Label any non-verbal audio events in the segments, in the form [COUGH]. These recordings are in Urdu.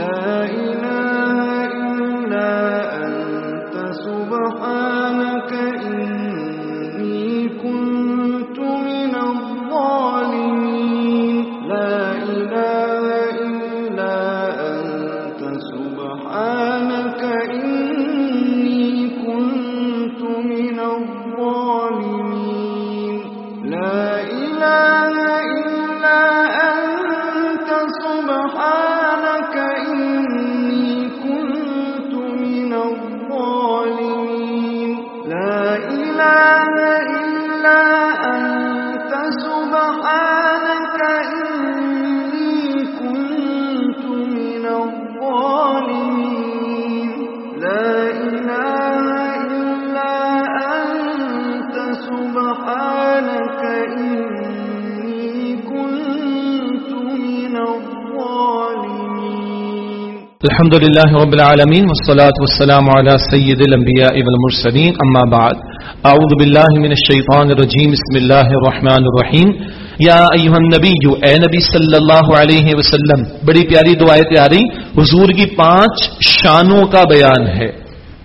لا الحمد لله رب العالمين والصلاة والسلام على سيد الأنبياء والمرسلين أما بعد أعوذ بالله من الشيطان الرجيم بسم الله الرحمن الرحيم یا ایوہ النبی اے نبی صلی اللہ علیہ وسلم بڑی پیاری دعائیں آ رہی حضور کی پانچ شانوں کا بیان ہے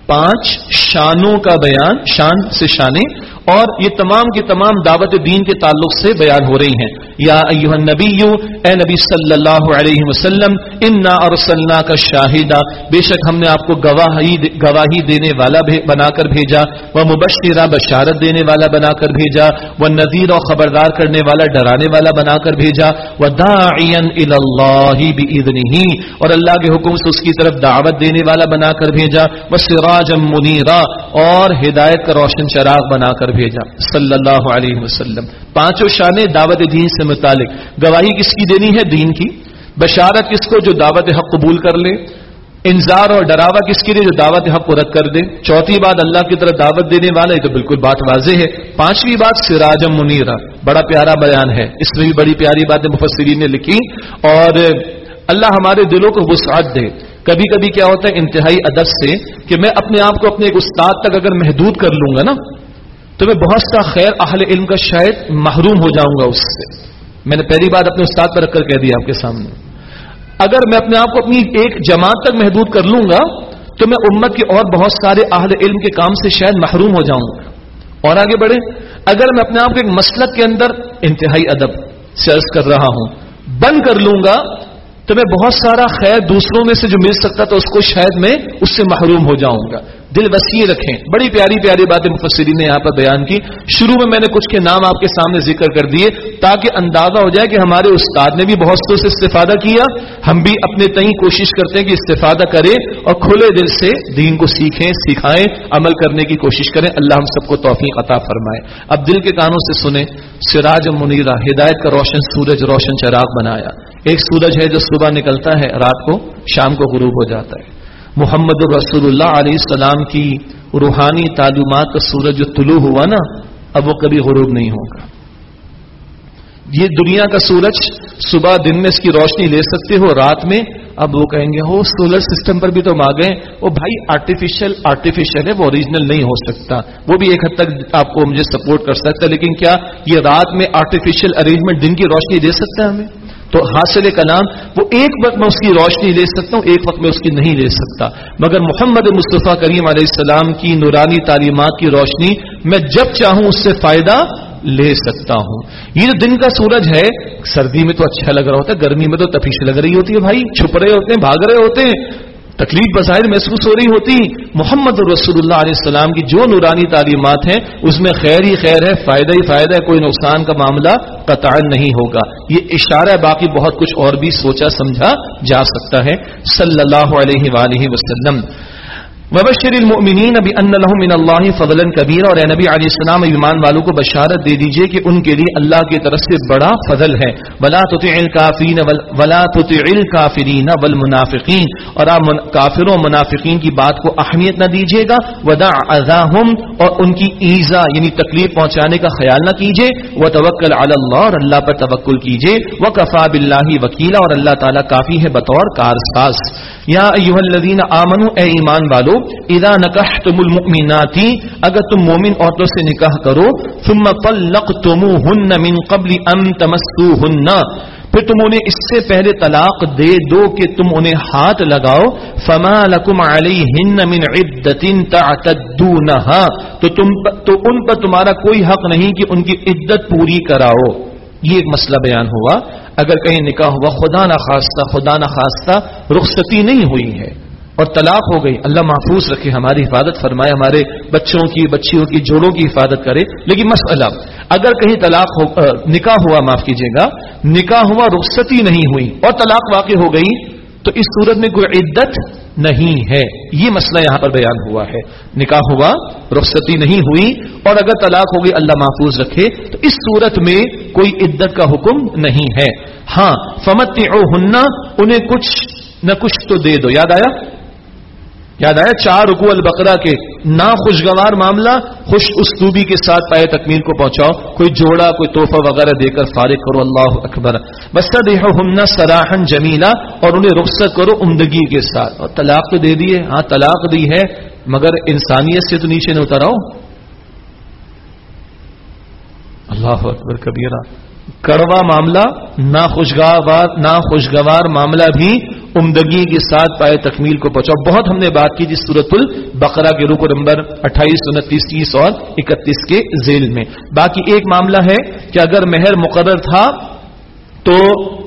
پانچ شانوں کا بیان شان سے شانے اور یہ تمام کی تمام دعوت دین کے تعلق سے بیان ہو رہی ہیں۔ یا ایوہ النبی، اے نبی صلی اللہ علیہ وسلم، انا ارسلنا کا شاہدہ بے شک ہم نے آپ کو گواہی گواہی دینے والا بنا کر بھیجا وہ مبشرہ بشارت دینے والا بنا کر بھیجا وہ نذیر اور خبردار کرنے والا، ڈرانے والا بنا کر بھیجا۔ وہ داعین اللہ بھی اور اللہ کے حکم سے اس کی طرف دعوت دینے والا بنا کر بھیجا۔ وہ سراج منیرا اور ہدایت کا روشن چراغ بنا کر بھیجا۔ صلی اللہ علیہ وسلم۔ پانچوں شانے دعوت دین سے متعلق۔ گواہی کس کی دینی ہے؟ دین کی۔ بشارت کس کو جو دعوت حق قبول کر لے۔ انذار اور ڈراوا کس کے لیے جو دعوت حق کو رد کر دے۔ چوتھی بات اللہ کی طرف دعوت دینے والا ہے تو بالکل بات واضح ہے۔ پانچویں بات سراجم منیرا بڑا پیارا بیان ہے۔ اس میں بھی بڑی پیاری باتیں مفسرین نے لکھی۔ اور اللہ ہمارے دلوں کو وسعت دے۔ کبھی کبھی کیا ہوتا ہے، انتہائی ادب سے کہ میں اپنے آپ کو اپنے ایک استاد تک اگر محدود کر لوں گا نا تو میں بہت سا خیر اہل علم کا شاید محروم ہو جاؤں گا اس سے۔ میں نے پہلی بات اپنے استاد پر رکھ کر کہہ دیا آپ کے سامنے۔ اگر میں اپنے آپ کو اپنی ایک جماعت تک محدود کر لوں گا، تو میں امت کے اور بہت سارے اہل علم کے کام سے شاید محروم ہو جاؤں گا۔ اور آگے بڑھے اگر میں اپنے آپ کو ایک مسلک کے اندر انتہائی ادب سے عرض کر رہا ہوں، بند کر لوں گا، تو میں بہت سارا خیر دوسروں میں سے جو مل سکتا تو اس کو شاید میں اس سے محروم ہو جاؤں گا۔ دل وسیع رکھیں۔ بڑی پیاری پیاری باتیں مفسرین نے یہاں پر بیان کی۔ شروع میں میں نے کچھ کے نام آپ کے سامنے ذکر کر دیے تاکہ اندازہ ہو جائے کہ ہمارے استاد نے بھی بہت سے استفادہ کیا۔ ہم بھی اپنے تئیں کوشش کرتے ہیں کہ استفادہ کریں اور کھلے دل سے دین کو سیکھیں، سکھائیں، عمل کرنے کی کوشش کریں۔ اللہ ہم سب کو توفیق عطا فرمائے۔ اب دل کے کانوں سے سنیں۔ سراج منیرا ہدایت کا روشن سورج، روشن چراغ بنایا۔ ایک سورج ہے جو صبح نکلتا ہے، رات کو، شام کو غروب ہو جاتا ہے۔ محمد رسول اللہ علیہ السلام کی روحانی تعلیمات کا سورج جو طلوع ہوا نا، اب وہ کبھی غروب نہیں ہوگا۔ یہ دنیا کا سورج صبح دن میں اس کی روشنی لے سکتے ہو، رات میں اب وہ کہیں گے ہو سولر سسٹم پر بھی تو آ گئے۔ وہ بھائی آرٹیفیشل آرٹیفیشل ہے، وہ اوریجنل نہیں ہو سکتا۔ وہ بھی ایک حد تک آپ کو مجھے سپورٹ کر سکتا ہے، لیکن کیا یہ رات میں آرٹیفیشل ارینجمنٹ دن کی روشنی دے سکتا ہے ہمیں؟ تو حاصل کلام وہ ایک وقت میں اس کی روشنی لے سکتا ہوں، ایک وقت میں اس کی نہیں لے سکتا۔ مگر محمد مصطفیٰ کریم علیہ السلام کی نورانی تعلیمات کی روشنی میں جب چاہوں اس سے فائدہ لے سکتا ہوں۔ یہ جو دن کا سورج ہے، سردی میں تو اچھا لگ رہا ہوتا ہے، گرمی میں تو تفیش لگ رہی ہوتی ہے بھائی، چھپ رہے ہوتے ہیں، بھاگ رہے ہوتے ہیں۔ تکلیف بظاہر محسوس ہو رہی ہوتی۔ محمد رسول اللہ علیہ السلام کی جو نورانی تعلیمات ہیں، اس میں خیر ہی خیر ہے، فائدہ ہی فائدہ ہے، کوئی نقصان کا معاملہ قطع نہیں ہوگا۔ یہ اشارہ باقی بہت کچھ اور بھی سوچا، سمجھا جا سکتا ہے۔ صلی اللہ علیہ وآلہ وسلم۔ وبشر المؤمنین ابی ان لهم من اللہ فضلا کبیر اور اے نبی علیہ السلام، ایمان والوں کو بشارت دے دیجیے کہ ان کے لیے اللہ کی طرف سے بڑا فضل ہے۔ ولا تطع الکافرین ولا تطع الکافرین والمنافقین۔ اور آپ کافروں منافقین کی بات کو اہمیت نہ دیجیے گا۔ ودع اذاهم اور ان کی ایذا یعنی تکلیف پہنچانے کا خیال نہ کیجیے وتوکل علی اللہ، اور اللہ پر توکل کیجیے وکفى بالله وکیلا، اور اللہ تعالی کافی ہے بطور کارساز۔ یا ایها الذین آمنوا اے ایمان والو اذا نکحتم المؤمنات، اگر تم مومن عورتوں سے نکاح کرو، ثم طلقتموهن من قبل ان تمسوهن۔ پھر تم انہیں اس سے پہلے طلاق دے دو کہ تم انہیں ہاتھ لگاؤ۔ فما لکم علیہن من عدت تعتدونہا تو تم تو ان پر تمہارا کوئی حق نہیں کہ ان کی عدت پوری کراؤ۔ یہ ایک مسئلہ بیان ہوا۔ اگر کہیں نکاح ہوا، خدا نہ خواستہ خدا نہ خواستہ رخصتی نہیں ہوئی ہے۔ اور طلاق ہو گئی۔ اللہ محفوظ رکھے، ہماری حفاظت فرمائے، ہمارے بچوں کی، بچیوں کی، جوڑوں کی حفاظت کرے۔ لیکن مسئلہ، اگر کہیں طلاق ہو نکاح ہوا، معاف کیجیے گا، نکاح ہوا، رخصتی نہیں ہوئی اور طلاق واقع ہو گئی، تو اس صورت میں کوئی عدت نہیں ہے۔ یہ مسئلہ یہاں پر بیان ہوا ہے۔ نکاح ہوا، رخصتی نہیں ہوئی اور اگر طلاق ہو گئی، اللہ محفوظ رکھے، تو اس صورت میں کوئی عدت کا حکم نہیں ہے۔ ہاں فمت انہیں کچھ نہ کچھ تو دے دو۔ یاد آیا؟ یاد آیا چار رکو البقرہ کے نا خوشگوار معاملہ؟ خوش اسلوبی کے ساتھ پائے تکمیل کو پہنچاؤ، کوئی جوڑا، کوئی توحفہ وغیرہ دے کر فارغ کرو، اللہ اکبر۔ بس دیہ سراہن جمیلا اور انہیں رخصت کرو عمدگی کے ساتھ۔ اور طلاق تو دے دیے ہاں طلاق دی ہے، مگر انسانیت سے تو نیچے نہیں اتر آؤ اللہ اکبر، کبیرہ۔ کڑوا معاملہ ناخوشگوار ناخوشگوار معاملہ بھی عمدگی کے ساتھ پائے تکمیل کو پہنچا۔ بہت ہم نے بات کی جس صورت البقرہ کے رکو نمبر اٹھائیس، انتیس، تیس اور اکتیس کے ذیل میں۔ باقی ایک معاملہ ہے کہ اگر مہر مقرر تھا تو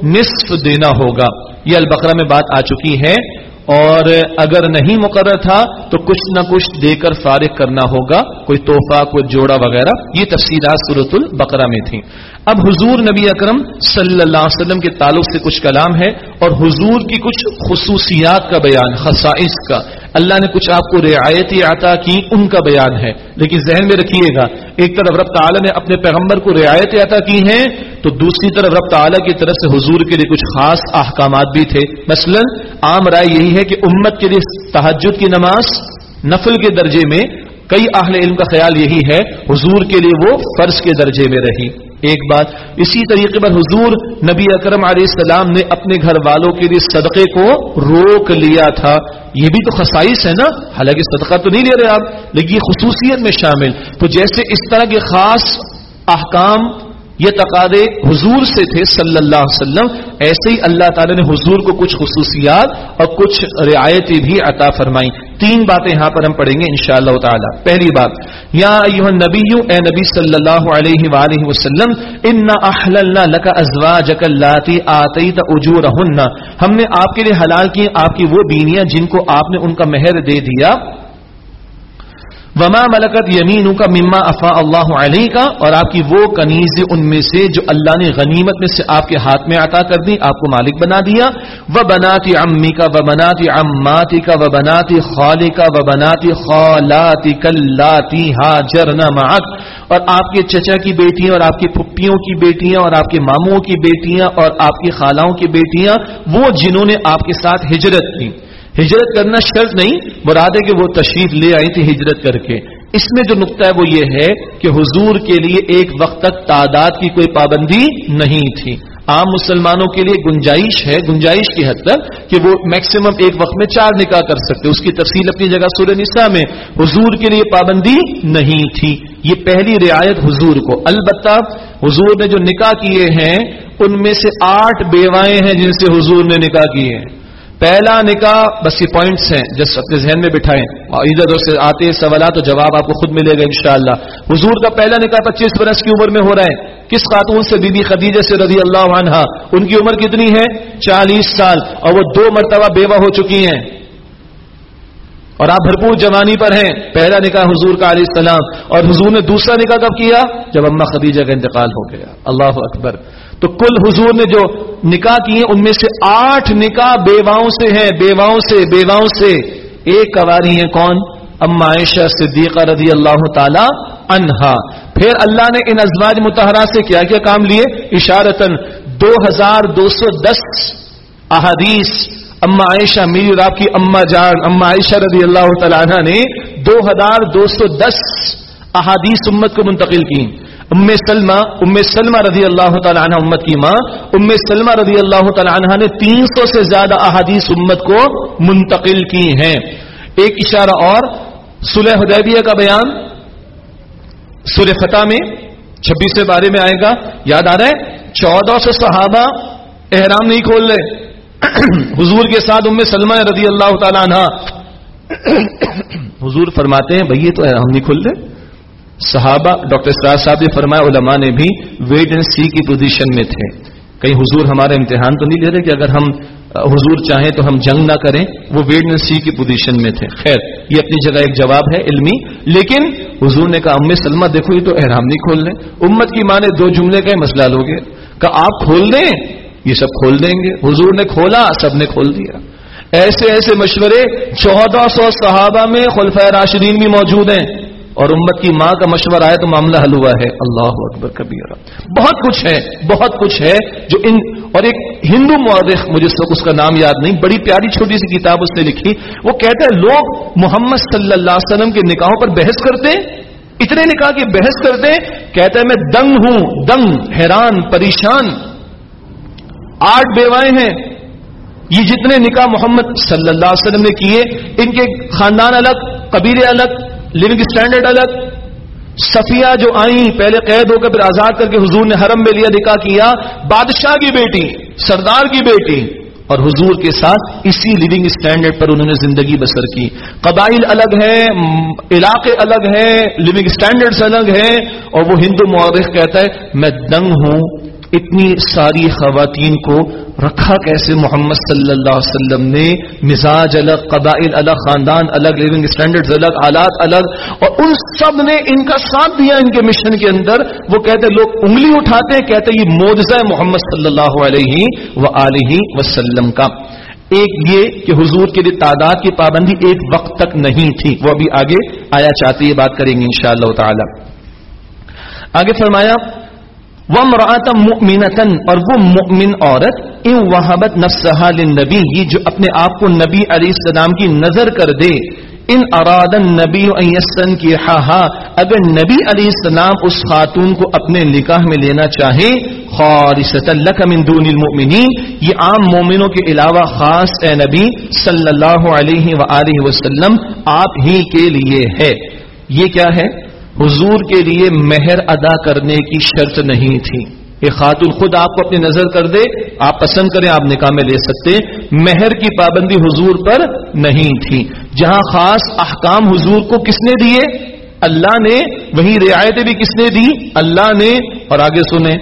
نصف دینا ہوگا۔ یہ البقرہ میں بات آ چکی ہے۔ اور اگر نہیں مقرر تھا تو کچھ نہ کچھ دے کر فارغ کرنا ہوگا، کوئی تحفہ، کوئی جوڑا وغیرہ۔ یہ تفصیلات صورت البقرہ میں تھیں۔ اب حضور نبی اکرم صلی اللہ علیہ وسلم کے تعلق سے کچھ کلام ہے اور حضور کی کچھ خصوصیات کا بیان، خصائص کا۔ اللہ نے کچھ آپ کو رعایتی عطا کی، ان کا بیان ہے۔ لیکن ذہن میں رکھیے گا، ایک طرف رب تعالی نے اپنے پیغمبر کو رعایت عطا کی ہیں، تو دوسری طرف رب تعالی کی طرف سے حضور کے لیے کچھ خاص احکامات بھی تھے۔ مثلا عام رائے یہی ہے کہ امت کے لیے تحجد کی نماز نفل کے درجے میں کئی اہل علم کا خیال یہی ہے، حضور کے لیے وہ فرض کے درجے میں رہی۔ ایک بات، اسی طریقے پر حضور نبی اکرم علیہ السلام نے اپنے گھر والوں کے لیے صدقے کو روک لیا تھا۔ یہ بھی تو خصائص ہے نا، حالانکہ صدقہ تو نہیں لے رہے آپ، لیکن یہ خصوصیت میں شامل۔ تو جیسے اس طرح کے خاص احکام یہ تقاضے حضور سے تھے صلی اللہ علیہ وسلم۔ ایسے ہی اللہ تعالی نے حضور کو کچھ خصوصیات اور کچھ رعایتیں بھی عطا فرمائی تین باتیں یہاں پر ہم پڑھیں گے انشاءاللہ تعالی۔ پہلی بات، یا ایوہ النبی اے نبی صلی اللہ علیہ وآلہ وسلم، ان احللنا لک ازواجک اللاتی آتیت اجورہن ہم نے آپ کے لیے حلال کی آپ کی وہ بینیاں جن کو آپ نے ان کا مہر دے دیا۔ وما ملکت یمین کا مما افا اللہ علیہ کا اور آپ کی وہ کنیز ان میں سے جو اللہ نے غنیمت میں سے آپ کے ہاتھ میں عطا کر دی، آپ کو مالک بنا دیا۔ وہ بناتی امی کا وہ بناتی اماتی کا وہ بناتی خالی کا وہ بناتی خالاتی کلاتی ہاجر معک اور آپ کے چچا کی بیٹیاں اور آپ کی پھپھیوں کی بیٹیاں اور آپ کے ماموں کی بیٹیاں اور آپ کی خالاؤں کی بیٹیاں، وہ جنہوں نے آپ کے ساتھ ہجرت کی۔ ہجرت کرنا شرط نہیں، مراد ہے کہ وہ تشریف لے آئی تھی ہجرت کر کے۔ اس میں جو نقطہ ہے وہ یہ ہے کہ حضور کے لیے ایک وقت تک تعداد کی کوئی پابندی نہیں تھی۔ عام مسلمانوں کے لیے گنجائش ہے، گنجائش کی حد تک کہ وہ میکسیمم ایک وقت میں چار نکاح کر سکتے۔ اس کی تفصیل اپنی جگہ سورہ نساء میں حضور کے لیے پابندی نہیں تھی۔ یہ پہلی رعایت حضور کو۔ البتہ حضور نے جو نکاح کیے ہیں، ان میں سے آٹھ بیوائیں ہیں جن سے حضور نے نکاح کیے ہیں۔ پہلا نکاح بس یہ پوائنٹس ہیں جس اپنے ذہن میں بٹھائیں۔ ادھر ادھر سے آتے سوالات تو جواب آپ کو خود ملے گا انشاءاللہ۔ حضور کا پہلا نکاح پچیس برس کی عمر میں ہو رہا ہے۔ کس خاتون سے؟ بی بی خدیجہ سے رضی اللہ عنہ ان کی عمر کتنی ہے؟ چالیس سال۔ اور وہ دو مرتبہ بیوہ ہو چکی ہیں۔ اور آپ بھرپور جوانی پر ہیں۔ پہلا نکاح حضور کا علیہ السلام۔ اور حضور نے دوسرا نکاح کب کیا؟ جب اما خدیجہ کا انتقال ہو گیا۔ اللہ اکبر۔ تو کل حضور نے جو نکاح کیے ان میں سے آٹھ نکاح بیواؤں سے ہیں، بیواؤں سے بیواؤں سے۔ ایک کواری ہے کون؟ اما عائشہ صدیقہ رضی اللہ تعالی انہا پھر اللہ نے ان ازواج متحرہ سے کیا کیا کام لیے؟ اشارتن دو ہزار دو سو دس احادیث۔ اما عائشہ میری اور آپ کی اما جان، اما عائشہ رضی اللہ تعالیٰ عنہ نے دو ہزار دو سو دس احادیث امت کو منتقل کی ام سلمہ ام سلمہ رضی اللہ تعالی عنہ امت کی ماں ام سلمہ رضی اللہ تعالی عنہ نے تین سو سے زیادہ احادیث امت کو منتقل کی ہیں۔ ایک اشارہ اور سلح حدیبیہ کا بیان۔ سلح فتح میں، چھبیسویں بارے میں آئے گا۔ یاد آ رہا ہے؟ چودہ سو صحابہ احرام نہیں کھول رہے۔ [COUGHS] حضور کے ساتھ ام سلمہ رضی اللہ تعالیٰ عنہ۔ [COUGHS] حضور فرماتے ہیں بھائی تو احرام نہیں کھول رہے۔ صحابہ ڈاکٹر سراج صاحب نے فرمایا، علماء نے بھی ویٹ اینڈ سی کی پوزیشن میں تھے۔ کہیں حضور ہمارا امتحان تو نہیں لے رہے کہ اگر ہم حضور چاہیں تو ہم جنگ نہ کریں، وہ ویٹ اینڈ سی کی پوزیشن میں تھے۔ خیر، یہ اپنی جگہ ایک جواب ہے، علمی۔ لیکن حضور نے کہا ام سلمہ، دیکھو، یہ تو احرام نہیں کھول رہے۔ امت کی ماں نے دو جملے کا مسئلہ لوگے کہ آپ کھول دیں، یہ سب کھول دیں گے۔ حضور نے کھولا، سب نے کھول دیا۔ ایسے ایسے مشورے چودہ سو صحابہ میں خلفۂ راشدین بھی موجود ہیں۔ اور امت کی ماں کا مشورہ آئے تو معاملہ حل ہوا ہے۔ اللہ اکبر کبیر بہت کچھ ہے، بہت کچھ ہے جو ان اور ایک ہندو مورخ مجھے اس کا نام یاد نہیں، بڑی پیاری چھوٹی سی کتاب اس نے لکھی۔ وہ کہتا ہے، لوگ محمد صلی اللہ علیہ وسلم کے نکاحوں پر بحث کرتے اتنے نکاح کی بحث کرتے کہتا ہے، میں دنگ ہوں، دنگ، حیران، پریشان۔ آٹھ بیوائیں ہیں۔ یہ جتنے نکاح محمد صلی اللہ علیہ وسلم نے کیے، ان کے خاندان الگ، قبیلے الگ لونگ اسٹینڈرڈ الگ صفیہ جو آئیں، پہلے قید ہو کر پھر آزاد کر کے حضور نے حرم میں لیا، نکاح کیا، بادشاہ کی بیٹی، سردار کی بیٹی، اور حضور کے ساتھ اسی لیونگ اسٹینڈرڈ پر انہوں نے زندگی بسر کی۔ قبائل الگ ہیں، علاقے الگ ہیں لیونگ اسٹینڈرڈ الگ ہیں، اور وہ ہندو مورخ کہتا ہے، میں دنگ ہوں اتنی ساری خواتین کو رکھا کیسے محمد صلی اللہ علیہ وسلم نے؟ مزاج الگ، قبائل الگ، خاندان الگ لیونگ اسٹینڈرڈ الگ حالات الگ، اور ان سب نے ان کا ساتھ دیا ان کے مشن کے اندر۔ وہ کہتے لوگ انگلی اٹھاتے ہیں، کہتے یہ موجزہ محمد صلی اللہ علیہ و وسلم کا۔ ایک یہ کہ حضور کے لیے تعداد کی پابندی ایک وقت تک نہیں تھی۔ وہ ابھی آگے آیا چاہتے یہ بات کریں گے انشاءاللہ تعالی۔ آگے فرمایا وہ مراتم مؤمنتن اور وہ مؤمن عورت، ان وحبت نفسها للنبی یہ جو اپنے آپ کو نبی علیہ السلام کی نظر کر دے۔ ان ارادن نبی ایسن کی ہا اگر نبی علیہ السلام اس خاتون کو اپنے نکاح میں لینا چاہے، خالصتا لک من دون المؤمنین۔ یہ عام مومنوں کے علاوہ خاص اے نبی صلی اللہ علیہ وآلہ وسلم، آپ ہی کے لیے ہے۔ یہ کیا ہے؟ حضور کے لیے مہر ادا کرنے کی شرط نہیں تھی۔ یہ خاتون خود آپ کو اپنی نظر کر دے، آپ پسند کریں، آپ نکاح میں لے سکتے مہر کی پابندی حضور پر نہیں تھی۔ جہاں خاص احکام حضور کو کس نے دیے؟ اللہ نے۔ وہی رعایتیں بھی کس نے دی؟ اللہ نے۔ اور آگے سنیں۔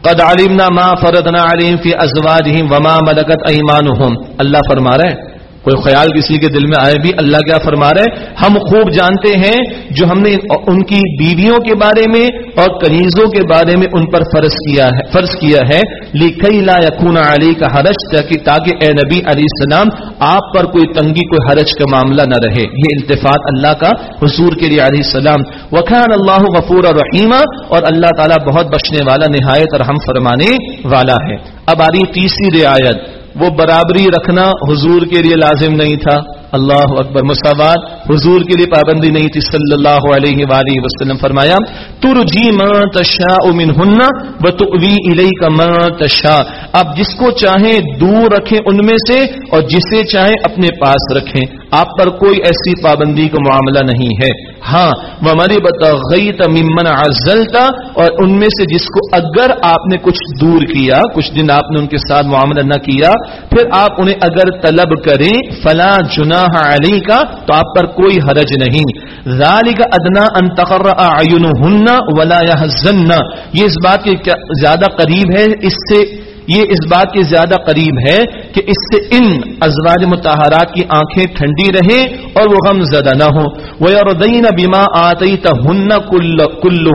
قد علمنا ما فردنا علیم فی ازواجہم وما ملکت ایمانہم اللہ فرما رہے کوئی خیال کسی کے دل میں آئے بھی اللہ کیا فرما رہے ہم خوب جانتے ہیں جو ہم نے ان کی بیویوں کے بارے میں اور کنیزوں کے بارے میں ان پر فرض کیا ہے، فرض کیا ہے۔ لکھئی لا یقون علی کا حرج، تاکہ اے نبی علیہ السلام، آپ پر کوئی تنگی، کوئی حرج کا معاملہ نہ رہے۔ یہ التفاط اللہ کا حضور کے لیے علیہ السلام۔ وخان اللہ غفور رحیمہ اور اللہ تعالیٰ بہت بچنے والا، نہایت اور ہم فرمانے والا ہے۔ اب آ رہی تیسری رعایت۔ وہ برابری رکھنا حضور کے لیے لازم نہیں تھا۔ اللہ اکبر مساوات حضور کے لیے پابندی نہیں تھی. صلی اللہ علیہ وآلہ وسلم فرمایا تر جی ماں تشا امن ہننا بتوی الئی کا ماں تشا آپ جس کو چاہیں دور رکھیں ان میں سے اور جسے چاہیں اپنے پاس رکھیں. آپ پر کوئی ایسی پابندی کا معاملہ نہیں ہے. ہاں وہ ہماری بتغی تمن ازلتا اور ان میں سے جس کو اگر آپ نے کچھ دور کیا، کچھ دن آپ نے ان کے ساتھ معاملہ نہ کیا، پھر آپ انہیں اگر طلب کریں فلاں جنا جناح علی کا تو آپ پر کوئی حرج نہیں۔ ذالک ادنا ان تقر اعینہن ولا يحزن یہ اس بات کے زیادہ قریب ہے، اس سے یہ اس بات کے زیادہ قریب ہے کہ اس سے ان ازواج متحرات کی آنکھیں ٹھنڈی رہیں اور وہ غم زدہ نہ ہو وہ اردین بیما آتی تن کل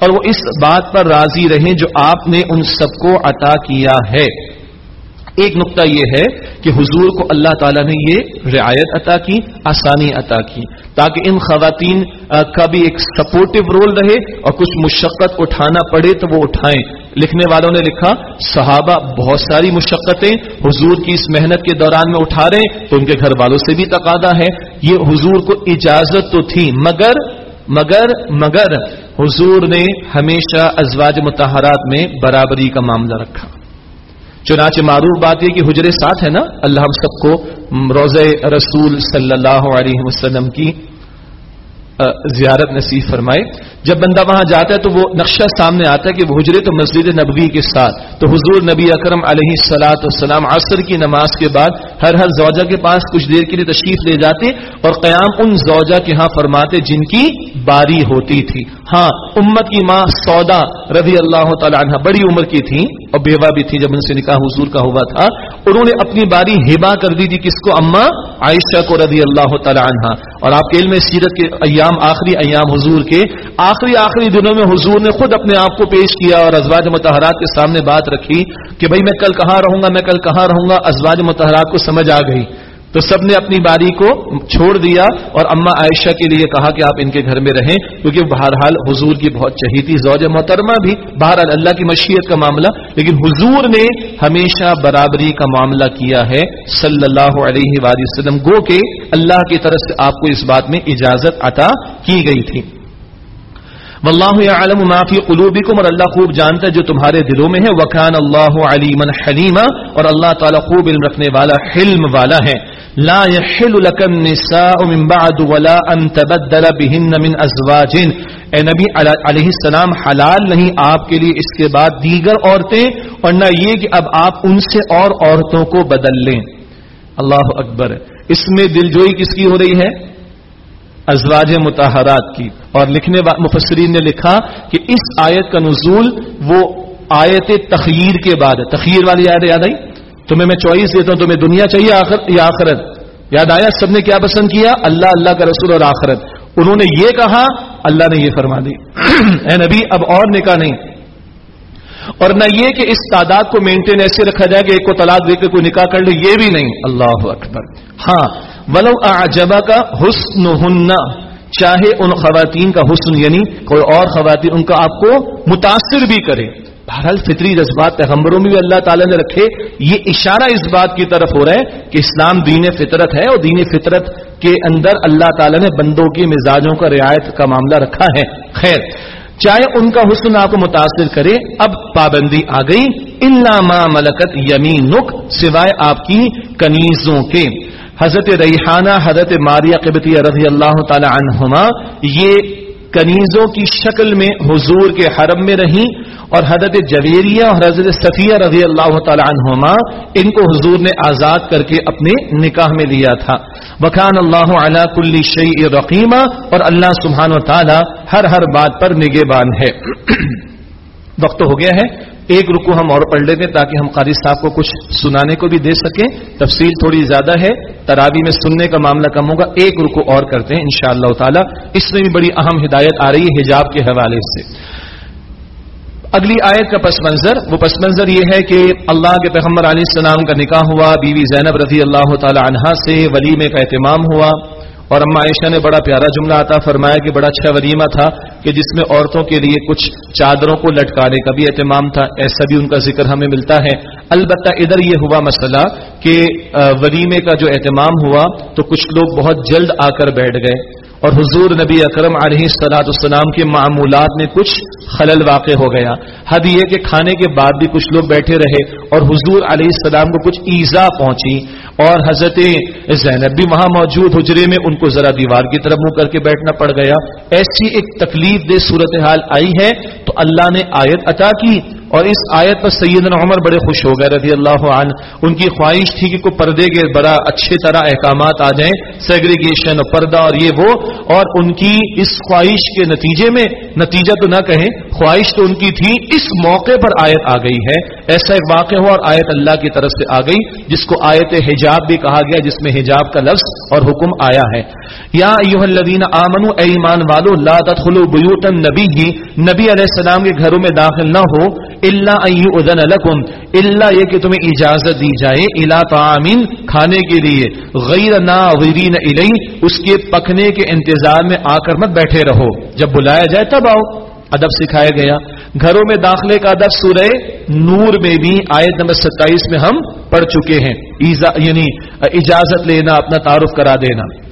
اور وہ اس بات پر راضی رہیں جو آپ نے ان سب کو عطا کیا ہے۔ ایک نقطہ یہ ہے کہ حضور کو اللہ تعالیٰ نے یہ رعایت عطا کی، آسانی عطا کی، تاکہ ان خواتین کا بھی ایک سپورٹو رول رہے اور کچھ مشقت اٹھانا پڑے تو وہ اٹھائیں۔ لکھنے والوں نے لکھا، صحابہ بہت ساری مشقتیں حضور کی اس محنت کے دوران میں اٹھا رہے تو ان کے گھر والوں سے بھی تقاضا ہے۔ یہ حضور کو اجازت تو تھی، مگر مگر مگر حضور نے ہمیشہ ازواج متحرات میں برابری کا معاملہ رکھا۔ چنانچہ معروف بات یہ کہ حجرے ساتھ ہے نا؟ اللہ ہم سب کو روز رسول صلی اللہ علیہ وسلم کی زیارت نصیب فرمائے۔ جب بندہ وہاں جاتا ہے تو وہ نقشہ سامنے آتا ہے کہ وہ حجرے تو مسجد نبوی کے ساتھ، تو حضور نبی اکرم علیہ السلاۃ والسلام عصر کی نماز کے بعد ہر ہر زوجہ کے پاس کچھ دیر کے لیے تشریف لے جاتے اور قیام ان زوجہ کے ہاں فرماتے جن کی باری ہوتی تھی۔ ہاں امت کی ماں سودا رضی اللہ تعالیٰ عنہ بڑی عمر کی تھی اور بیوہ بھی تھی جب ان سے نکاح حضور کا ہوا تھا۔ انہوں نے اپنی باری ہبا کر دی تھی کس کو؟ اما عائشہ کو رضی اللہ تعالیٰ عنہ۔ اور آپ کے علم سیرت کے ایام، آخری ایام حضور کے آخری آخری دنوں میں حضور نے خود اپنے آپ کو پیش کیا اور ازواج متحرات کے سامنے بات رکھی کہ بھائی میں کل کہاں رہوں گا، میں کل کہاں رہوں گا، ازواج متحرات کو سمجھ آ گئی۔ تو سب نے اپنی باری کو چھوڑ دیا اور اما عائشہ کے لیے کہا کہ آپ ان کے گھر میں رہیں، کیونکہ بہرحال حضور کی بہت چہیتی زوج محترمہ بھی بہرحال اللہ کی مشیت کا معاملہ۔ لیکن حضور نے ہمیشہ برابری کا معاملہ کیا ہے۔ صلی اللہ علیہ وآلہ وسلم، گو کے اللہ کی طرف سے آپ کو اس بات میں اجازت عطا کی گئی تھی۔ واللہ یعلم ما فی قلوبکم اور اللہ خوب جانتا ہے جو تمہارے دلوں میں ہے. وکان اللہ علیما حلیما اور اللہ تعالی خوب علم رکھنے والا، حلم والا ہے. لا يحل لك النساء من بعد ولا ان تبدل بهن من ازواج اے نبی علیہ السلام، حلال نہیں آپ کے لیے اس کے بعد دیگر عورتیں اور نہ یہ کہ اب آپ ان سے اور عورتوں کو بدل لیں. اللہ اکبر. اس میں دلجوئی کس کی ہو رہی ہے؟ ازواج متحرات کی۔ اور لکھنے مفسرین نے لکھا کہ اس آیت کا نزول وہ آیت تخیر کے بعد ہے۔ تخیر والی آیت یاد آئی؟ تمہیں میں چوائس دیتا ہوں، تمہیں دنیا چاہیے آخر، یا آخرت؟ یاد آیا سب نے کیا پسند کیا؟ اللہ اللہ کا رسول اور آخرت۔ انہوں نے یہ کہا، اللہ نے یہ فرما دی۔ [CLEARS THROAT] اے نبی، اب اور نکاح نہیں۔ اور نہ یہ کہ اس تعداد کو مینٹین ایسے رکھا جائے کہ ایک کو طلاق دے کے کوئی نکاح کر لے، یہ بھی نہیں۔ اللہ اکبر۔ ہاں ولو اعجبا کا حسن چاہے ان خواتین کا حسن یعنی کوئی اور خواتین، ان کا آپ کو متاثر بھی کرے۔ بہرحال فطری جذبات پیغمبروں میں بھی اللہ تعالیٰ نے رکھے۔ یہ اشارہ اس بات کی طرف ہو رہا ہے کہ اسلام دین فطرت ہے اور دین فطرت کے اندر اللہ تعالیٰ نے بندوں کی مزاجوں کا رعایت کا معاملہ رکھا ہے۔ خیر، چاہے ان کا حسن آپ کو متاثر کرے، اب پابندی آ گئی۔ ان ملکت یمین سوائے آپ کی کنیزوں کے۔ حضرت ریحانہ، حضرت ماریہ قبطی رضی اللہ تعالی عنہما، یہ کنیزوں کی شکل میں حضور کے حرم میں رہیں اور حضرت جویریہ اور حضرت صفیہ رضی اللہ تعالی عنہما ان کو حضور نے آزاد کر کے اپنے نکاح میں لیا تھا۔ بخان اللہ علی کل شعی رقیمہ اور اللہ سبحان و تعالی ہر ہر بات پر نگہبان ہے۔ [COUGHS] وقت ہو گیا ہے۔ ایک رکو ہم اور پڑھ لیتے تاکہ ہم قاری صاحب کو کچھ سنانے کو بھی دے سکیں۔ تفصیل تھوڑی زیادہ ہے۔ ترابی میں سننے کا معاملہ کم ہوگا۔ ایک رکو اور کرتے ہیں انشاءاللہ تعالی۔ اس میں بھی بڑی اہم ہدایت آ رہی ہے حجاب کے حوالے سے۔ اگلی آیت کا پس منظر۔ وہ پس منظر یہ ہے کہ اللہ کے پیغمبر علیہ السلام کا نکاح ہوا، بیوی زینب رضی اللہ تعالی عنہا سے ولیمے کا اہتمام ہوا۔ اور اما عائشہ نے بڑا پیارا جملہ آتا فرمایا کہ بڑا اچھا ولیمہ تھا کہ جس میں عورتوں کے لیے کچھ چادروں کو لٹکانے کا بھی اہتمام تھا، ایسا بھی ان کا ذکر ہمیں ملتا ہے۔ البتہ ادھر یہ ہوا مسئلہ کہ ولیمے کا جو اہتمام ہوا تو کچھ لوگ بہت جلد آ کر بیٹھ گئے۔ اور حضور نبی اکرم علیہ السلاۃ السلام کے معمولات میں کچھ خلل واقع ہو گیا۔ حد یہ کہ کھانے کے بعد بھی کچھ لوگ بیٹھے رہے اور حضور علیہ السلام کو کچھ ایزا پہنچی اور حضرت زینب بھی وہاں موجود حجرے میں ان کو ذرا دیوار کی طرف منہ کر کے بیٹھنا پڑ گیا۔ ایسی ایک تکلیف دہ صورتحال آئی ہے تو اللہ نے آیت عطا کی۔ اور اس آیت پر سیدنا عمر بڑے خوش ہو گئے، رضی اللہ عنہ۔ ان کی خواہش تھی کہ کوئی پردے کے بڑا اچھے طرح احکامات آ جائیں سیگریگیشن اور پردہ اور یہ وہ۔ اور ان کی اس خواہش کے نتیجے میں نتیجہ تو نہ کہیں، خواہش تو ان کی تھی، اس موقع پر آیت آ گئی ہے۔ ایسا ایک واقع ہوا اور آیت اللہ کی طرف سے آ گئی، جس کو آیت حجاب بھی کہا گیا، جس میں حجاب کا لفظ اور حکم آیا ہے۔ یا ایوہ الذین اے ایمان والو، لا تدخلوا بیوتا نبی ہی نبی علیہ السلام کے گھروں میں داخل نہ ہو اللہ ادن لکم اللہ یہ کہ تمہیں اجازت دی جائے الا تعامین کھانے کے لیے. غیر ناظرین الی اس کے پکنے کے انتظار میں آ کر مت بیٹھے رہو. جب بلایا جائے تب آؤ. ادب سکھایا گیا. گھروں میں داخلے کا ادب سورہ نور میں بھی آیت نمبر ستائیس میں ہم پڑھ چکے ہیں. یعنی اجازت لینا، اپنا تعارف کرا دینا.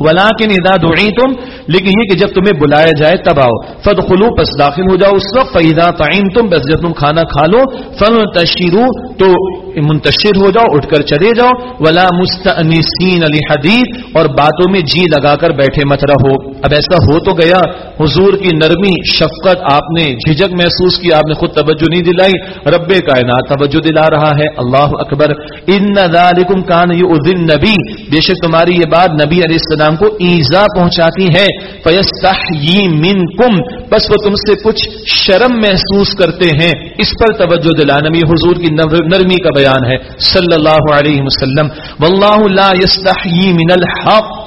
ولا کے ندا تم لیکن یہ کہ جب تمہیں بلایا جائے تب آؤ۔ فد خلو داخل ہو جاؤ اس وقت فیدا تعین تم بس جب تم کھانا کھا لو فن تشیرو تو منتشر ہو جاؤ، اٹھ کر چلے جاؤ۔ ولا مستنسین علی حدید اور باتوں میں جی لگا کر بیٹھے مت رہو۔ اب ایسا ہو تو گیا۔ حضور کی نرمی، شفقت آپ نے جھجک محسوس کی، آپ نے خود توجہ نہیں دلائی۔ رب کائنات توجہ دلا رہا ہے۔ اللہ اکبر۔ ان ذالکم کان یؤذن نبی بے شک تمہاری یہ بات نبی علیہ السلام کو ایزا پہنچاتی ہے۔ فیستحیی منکم بس وہ تم سے کچھ شرم محسوس کرتے ہیں۔ اس پر توجہ دلانمی حضور کی نرمی کا بیان ہے صلی اللہ علیہ وسلم، واللہ لا یستحیی من الحق.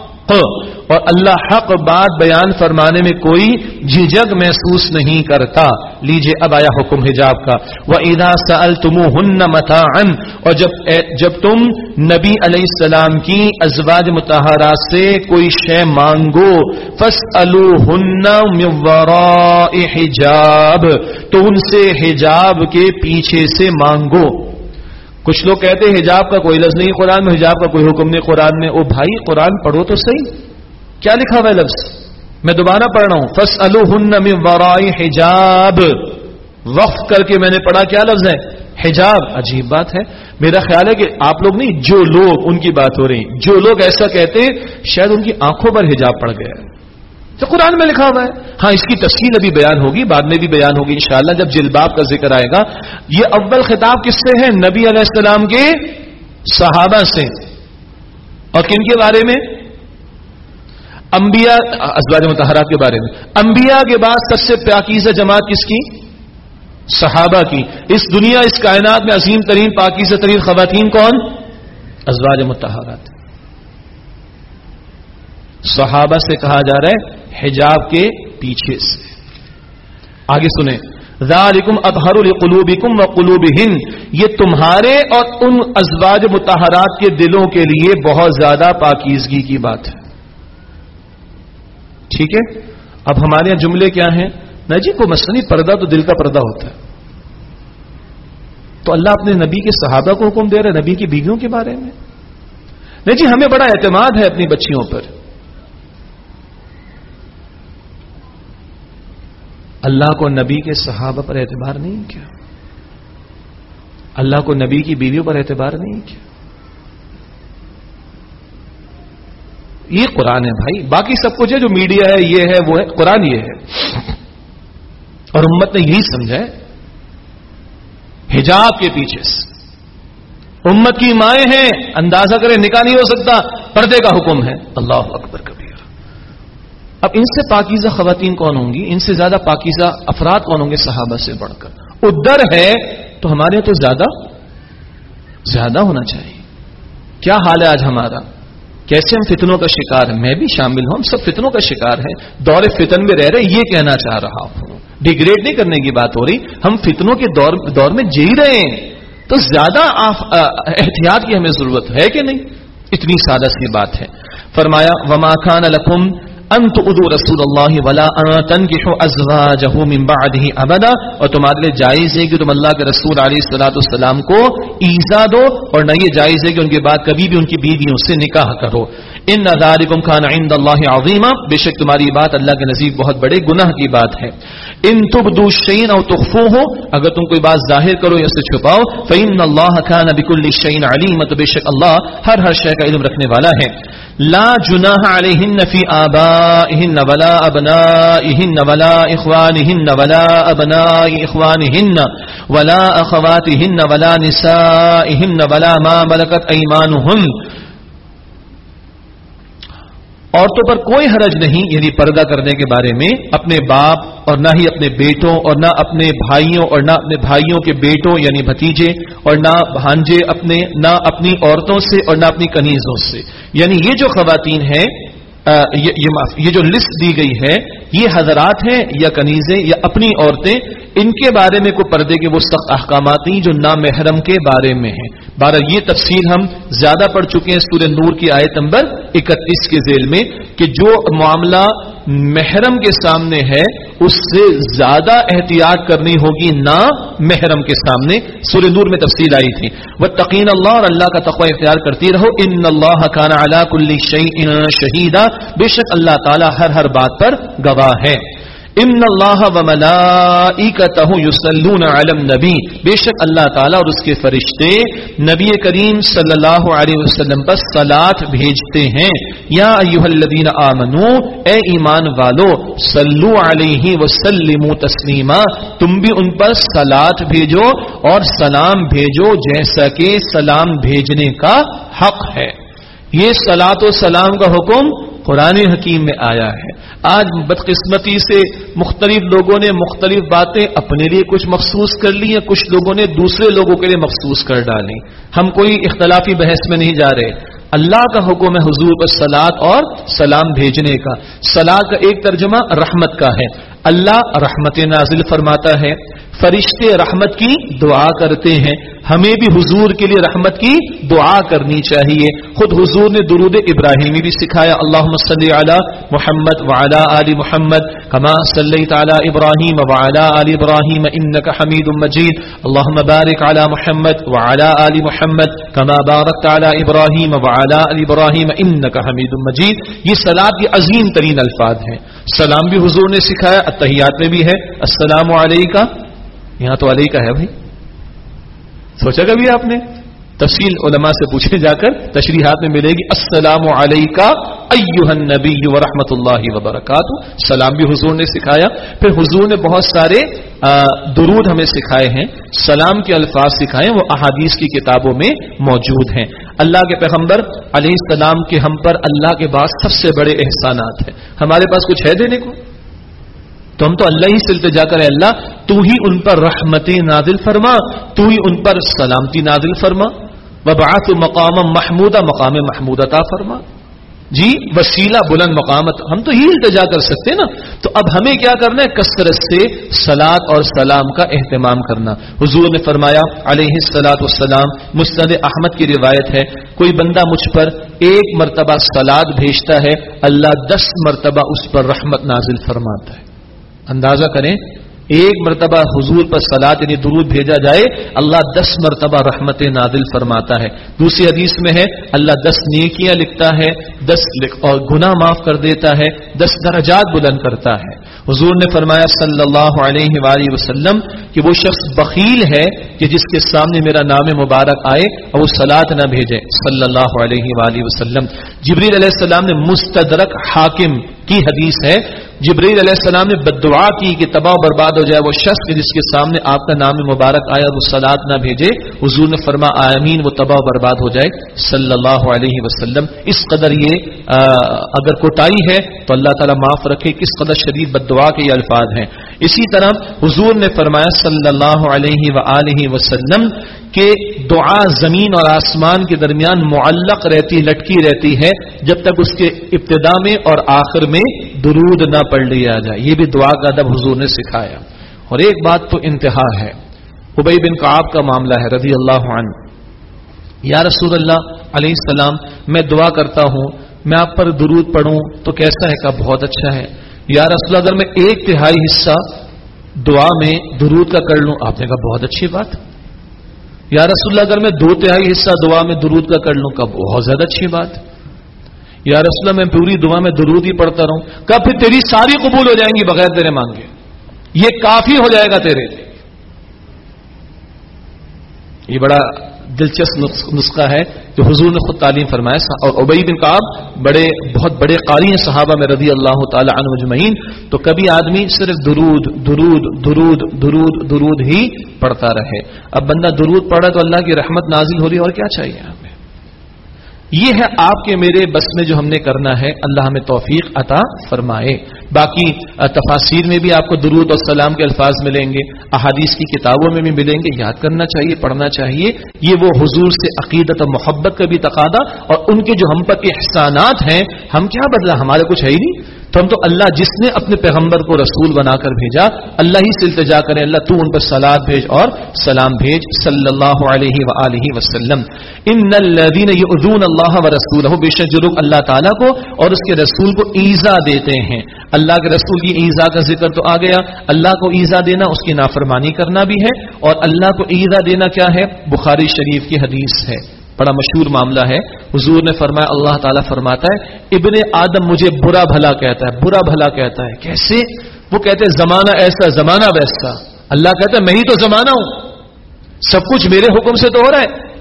اور اللہ حق بات بیان فرمانے میں کوئی جھجک محسوس نہیں کرتا۔ لیجیے اب آیا حکم حجاب کا۔ وہ ادا سل تم اور جب جب تم نبی علیہ السلام کی ازواج متحرات سے کوئی شے مانگو فس حجاب، تو ان سے حجاب کے پیچھے سے مانگو۔ کچھ لوگ کہتے ہیں حجاب کا کوئی لفظ نہیں قرآن میں، حجاب کا کوئی حکم نہیں قرآن میں۔ او بھائی، قرآن پڑھو تو صحیح۔ کیا لکھا ہوا ہے لفظ؟ میں دوبارہ پڑھ رہا ہوں۔ فس الرائی حجاب۔ وقف کر کے میں نے پڑھا کیا لفظ ہے؟ حجاب۔ عجیب بات ہے۔ میرا خیال ہے کہ آپ لوگ نہیں، جو لوگ، ان کی بات ہو رہی۔ جو لوگ ایسا کہتے شاید ان کی آنکھوں پر حجاب پڑ گیا۔ ہے تو قرآن میں لکھا ہوا ہے۔ ہاں اس کی تفصیل ابھی بیان ہوگی، بعد میں بھی بیان ہوگی انشاءاللہ، جب جلباب کا ذکر آئے گا۔ یہ اول خطاب کس سے ہے؟ نبی علیہ السلام کے صحابہ سے۔ اور کن کے بارے میں؟ انبیاء، ازواج متحرات کے بارے میں۔ انبیاء کے بعد سب سے پاکیزہ جماعت کس کی؟ صحابہ کی۔ اس دنیا، اس کائنات میں عظیم ترین، پاکیزہ ترین خواتین کون؟ ازواج متحرات صحابہ سے کہا جا رہا ہے حجاب کے پیچھے سے۔ آگے سنیں۔ ذالکم اطہر القلوبکم وقلوبہن۔ یہ تمہارے اور ان ازواج متحرات کے دلوں کے لیے بہت زیادہ پاکیزگی کی بات ہے۔ ٹھیک ہے؟ اب ہمارے یہاں جملے کیا ہیں؟ نہ جی کو مسئلہ پردہ تو دل کا پردہ ہوتا ہے۔ تو اللہ اپنے نبی کے صحابہ کو حکم دے رہے نبی کی بیویوں کے بارے میں۔ نہیں جی ہمیں بڑا اعتماد ہے اپنی بچیوں پر۔ اللہ کو نبی کے صحابہ پر اعتبار نہیں کیا۔ اللہ کو نبی کی بیویوں پر اعتبار نہیں کیا۔ یہ قرآن ہے بھائی۔ باقی سب کچھ ہے جو میڈیا ہے، یہ ہے، وہ ہے۔ قرآن یہ ہے۔ اور امت نے یہی سمجھا ہے۔ حجاب کے پیچھے امت کی مائیں ہیں۔ اندازہ کرے نکاح نہیں ہو سکتا۔ پردے کا حکم ہے۔ اللہ اکبر۔ کبھی اب ان سے پاکیزہ خواتین کون ہوں گی؟ ان سے زیادہ پاکیزہ افراد کون ہوں گے صحابہ سے بڑھ کر؟ ادھر ہے تو ہمارے تو زیادہ زیادہ ہونا چاہیے۔ کیا حال ہے آج ہمارا؟ کیسے ہم فتنوں کا شکار ہیں؟ میں بھی شامل ہوں، ہم سب فتنوں کا شکار ہیں۔ دور فتن میں رہ رہے، یہ کہنا چاہ رہا ہوں۔ ڈیگریڈ نہیں کرنے کی بات ہو رہی، ہم فتنوں کے دور دور میں جی رہے ہیں۔ تو زیادہ احتیاط کی ہمیں ضرورت ہے کہ نہیں؟ اتنی سادہ سی بات ہے۔ فرمایا، وما خان الحم انت ادو رسول اللہ ولا تنکحوا ازواجه من بعده ابدا اور تمہارے لیے جائز ہے کہ تم اللہ کے رسول علیہ الصلوۃ والسلام کو ایزا دو اور نہ یہ جائز ہے کہ ان کے بعد کبھی بھی ان کی بیویوں سے نکاح کرو۔ ان ذالکم کان عند اللہ عظیما بے شک تمہاری بات اللہ کے نزدیک بہت بڑے گناہ کی بات ہے۔ ان تبدو الشیء او تخفوه اگر تم کوئی بات ظاہر کرو یا اسے چھپاؤ فان اللہ کان بكل شیء علیم تو بے شک اللہ ہر ہر شے کا علم رکھنے والا ہے۔ لا جناح علیہن فی آبائہن ولا ابنائہن ولا اخوانہن ولا ابناء اخوانہن ولا اخواتہن ولا نسائہن ولا ما ملکت ایمانہن. عورتوں پر کوئی حرج نہیں یعنی پردہ کرنے کے بارے میں اپنے باپ اور نہ ہی اپنے بیٹوں اور نہ اپنے بھائیوں اور نہ اپنے بھائیوں کے بیٹوں یعنی بھتیجے اور نہ بھانجے اپنے، نہ اپنی عورتوں سے اور نہ اپنی کنیزوں سے۔ یعنی یہ جو خواتین ہیں یہ جو لسٹ دی گئی ہے یہ حضرات ہیں یا کنیزیں یا اپنی عورتیں، ان کے بارے میں کوئی پردے کے وہ سخت احکامات نہیں جو نامحرم کے بارے میں ہیں۔ بارہ یہ تفصیل ہم زیادہ پڑھ چکے ہیں سورہ نور کی آیت نمبر اکتیس کے ذیل میں کہ جو معاملہ محرم کے سامنے ہے، اس سے زیادہ احتیاط کرنی ہوگی نہ محرم کے سامنے۔ سورہ نور میں تفصیل آئی تھی۔ وہ تقین اللہ اور اللہ کا تقوی اختیار کرتی رہو۔ ان اللہ خانہ اللہ کل شہیدہ بے شک اللہ تعالیٰ ہر ہر بات پر گواہ ہے۔ ان اللہ و ملائکتہ یصلون علی النبی بے شک اللہ تعالی اور اس کے فرشتے نبی کریم صلی اللہ علیہ وسلم پر صلات بھیجتے ہیں۔ یا ایھا الذین آمنو، اے ایمان والو، صلو علیہ وسلموا تسلیما۔ تم بھی ان پر صلات بھیجو اور سلام بھیجو جیسا کہ سلام بھیجنے کا حق ہے۔ یہ سلاد و سلام کا حکم قرآن حکیم میں آیا ہے۔ آج بدقسمتی سے مختلف لوگوں نے مختلف باتیں اپنے لیے کچھ مخصوص کر لی ہیں، کچھ لوگوں نے دوسرے لوگوں کے لیے مخصوص کر ڈالی۔ ہم کوئی اختلافی بحث میں نہیں جا رہے۔ اللہ کا حکم ہے حضور پر سلاد اور سلام بھیجنے کا۔ سلاد کا ایک ترجمہ رحمت کا ہے۔ اللہ رحمت نازل فرماتا ہے، فرشتے رحمت کی دعا کرتے ہیں۔ ہمیں بھی حضور کے لیے رحمت کی دعا کرنی چاہیے۔ خود حضور نے درود ابراہیمی بھی سکھایا۔ اللہ صلی علی محمد وعلی آل محمد کما صلی تعالی ابراہیم وعلی آل ابراہیم انک حمید مجید۔ اللہم بارک علی محمد وعلی آل محمد کما بارکت علی ابراہیم وعلی آل ابراہیم انک حمید مجید۔ یہ سلاد کے عظیم ترین الفاظ ہیں۔ سلام بھی حضور نے سکھایا اتحیات میں بھی ہے، السلام علیکہ، یہاں تو علیہ کا ہے بھائی۔ سوچا کبھی آپ نے؟ تفصیل علماء سے پوچھے جا کر تشریحات میں ملے گی، السلام علیکم نبی و اللہ وبرکاتہ۔ سلام بھی حضور نے سکھایا۔ پھر حضور نے بہت سارے درود ہمیں سکھائے ہیں، سلام کے الفاظ سکھائے وہ احادیث کی کتابوں میں موجود ہیں۔ اللہ کے پیغمبر علیہ السلام کے ہم پر اللہ کے بعد سب سے بڑے احسانات ہیں۔ ہمارے پاس کچھ ہے دینے کو؟ تو ہم تو اللہ ہی سے جا کر اللہ، تو ہی ان پر رحمت نازل فرما، تو ہی ان پر سلامتی نازل فرما۔ وبعث مقام محمودہ مقام محمود عطا فرما۔ جی وسیلہ بلند مقامت ہم تو ہی التجا کر سکتے نا۔ تو اب ہمیں کیا کرنا ہے؟ کثرت سے سلاد اور سلام کا اہتمام کرنا۔ حضور نے فرمایا، علیہ السلاط والسلام مستند احمد کی روایت ہے، کوئی بندہ مجھ پر ایک مرتبہ سلاد بھیجتا ہے، اللہ دس مرتبہ اس پر رحمت نازل فرماتا ہے۔ اندازہ کریں، ایک مرتبہ حضور پر سلاد یعنی درود بھیجا جائے، اللہ دس مرتبہ رحمت نادل فرماتا ہے۔ دوسری حدیث میں ہے، اللہ دس نیکیاں لکھتا ہے، دس اور گناہ معاف کر دیتا ہے، دس درجات بلند کرتا ہے۔ حضور نے فرمایا صلی اللہ علیہ وآلہ وسلم کہ وہ شخص بخیل ہے کہ جس کے سامنے میرا نام مبارک آئے اور وہ سلاد نہ بھیجے۔ صلی اللہ علیہ وآلہ وسلم۔ جبریل علیہ السلام نے مستدرک حاکم کی حدیث ہے۔ جبریل علیہ السلام نے بد دعا کی کہ تباہ برباد ہو جائے، وہ شخص جس کے سامنے آپ کا نام مبارک آیا وہ سلاد نہ بھیجے۔ حضور نے فرما آمین وہ تباہ برباد ہو جائے۔ صلی اللہ علیہ وسلم، اس قدر یہ اگر کوٹائی ہے تو اللہ تعالیٰ معاف رکھے، کس قدر شدید بد دعا کے یہ الفاظ ہیں۔ اسی طرح حضور نے فرمایا صلی اللہ علیہ و وسلم کہ دعا زمین اور آسمان کے درمیان معلق رہتی، لٹکی رہتی ہے، جب تک اس کے ابتدا میں اور آخر میں درود نہ پڑھ لیا جائے۔ یہ بھی دعا کا ادب حضور نے سکھایا۔ اور ایک بات تو انتہا ہے۔ ابئی بن کعاب کا معاملہ ہے، رضی اللہ عنہ۔ یا رسول اللہ علیہ السلام، میں دعا کرتا ہوں، میں آپ پر درود پڑھوں تو کیسا ہے؟ کہا، بہت اچھا ہے۔ یا رسول اللہ اگر میں ایک تہائی حصہ دعا میں درود کا کر لوں، آپ نے کہا، بہت اچھی بات۔ یا رسول اللہ اگر میں دو تہائی حصہ دعا میں درود کا کر لوں کا بہت زیادہ اچھی بات۔ یا رسول میں پوری دعا میں درود ہی پڑھتا رہوں۔ کب پھر تیری ساری قبول ہو جائیں گی بغیر تیرے مانگے۔ یہ کافی ہو جائے گا تیرے یہ بڑا دلچسپ نسخہ ہے جو حضور نے خود تعلیم فرمایا اور ابئی بن کاب بڑے، بہت بڑے قاری ہیں صحابہ میں رضی اللہ تعالی عنہ مجمعین تو کبھی آدمی صرف درود درود درود درود درود ہی پڑھتا رہے۔ اب بندہ درود پڑھا تو اللہ کی رحمت نازل ہو رہی اور کیا چاہیے؟ ہمیں یہ ہے آپ کے میرے بس میں جو ہم نے کرنا ہے، اللہ ہمیں توفیق عطا فرمائے۔ باقی تفاصیر میں بھی آپ کو درود اور سلام کے الفاظ ملیں گے، احادیث کی کتابوں میں بھی ملیں گے، یاد کرنا چاہیے، پڑھنا چاہیے، یہ وہ حضور سے عقیدت و محبت کا بھی تقاضا اور ان کے جو ہم پر احسانات ہیں، ہم کیا بدلا ہمارے کچھ ہے ہی نہیں، تو ہم تو اللہ جس نے اپنے پیغمبر کو رسول بنا کر بھیجا، اللہ ہی سے التجا کرے اللہ تو ان پر سلاد بھیج اور سلام بھیج صلی اللہ علیہ و وسلم. ان الذین یؤذون اللہ و رسول بے شک جو لوگ اللہ تعالیٰ کو اور اس کے رسول کو ایزا دیتے ہیں، اللہ اللہ کے رسول کی ایزا کا ذکر تو آ گیا۔ اللہ کو ایزا دینا اس کی نافرمانی کرنا بھی ہے اور اللہ کو ایزا دینا کیا ہے؟ بخاری شریف کی حدیث ہے۔ بڑا مشہور معاملہ ہے۔ حضور نے فرمایا، اللہ تعالیٰ فرماتا ہے، ابن آدم مجھے برا بھلا کہتا ہے، برا بھلا کہتا ہے۔ کیسے؟ وہ کہتے ہیں، زمانہ ایسا، زمانہ ویسا۔ اللہ کہتا ہے، میں ہی تو زمانہ ہوں۔ سب کچھ میرے حکم سے تو ہو رہا ہے۔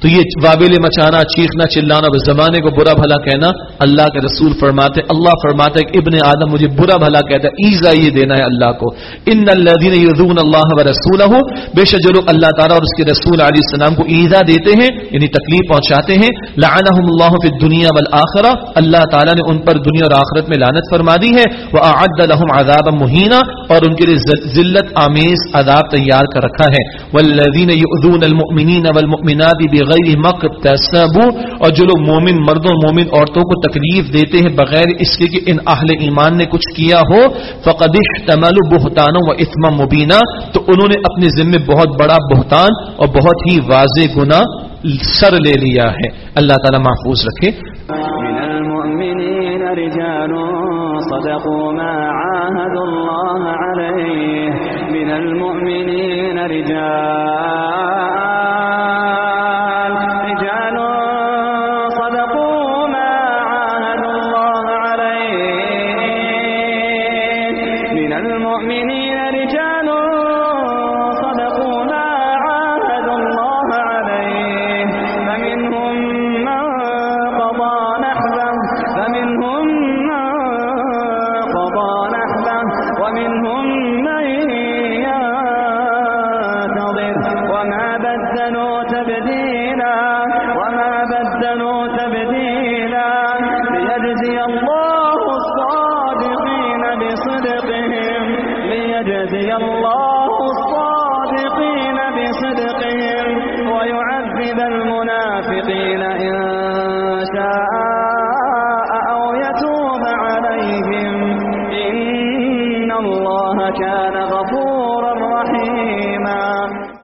تو یہ وابل مچانا چیخنا، چلانا بس زمانے کو برا بھلا کہنا اللہ کے رسول فرماتے، اللہ فرماتے کہ ابن آدم مجھے برا بھلا کہتا ہے، ایزا یہ دینا ہے اللہ کو۔ ان الذين يذون اللہ و رسوله بے شک جو لوگ اللہ تعالی اور اس کے رسول علیہ السلام کو ایزا دیتے ہیں یعنی تکلیف پہنچاتے ہیں لعنهم اللہ فی الدنیا والآخرہ، اللہ تعالی نے ان پر دنیا اور آخرت میں لعنت فرما دی ہے واعد لهم عذابا مهینا اور ان کے لیے ذلت آمیز عذاب تیار کر رکھا ہے۔ والذین یؤذون المؤمنین والمؤمنات بغیر مقتصبو اور جو لوگ مومن مردوں، مومن عورتوں کو تکلیف دیتے ہیں بغیر اس کے کہ ان اہل ایمان نے کچھ کیا ہو، فقد احتمل بہتانوں و اتم مبینہ تو انہوں نے اپنے ذمے بہت بڑا بہتان اور بہت ہی واضح گنا سر لے لیا ہے۔ اللہ تعالی محفوظ رکھے۔ من رجال صدقوا ما عاهدوا الله عليه من المؤمنين رجال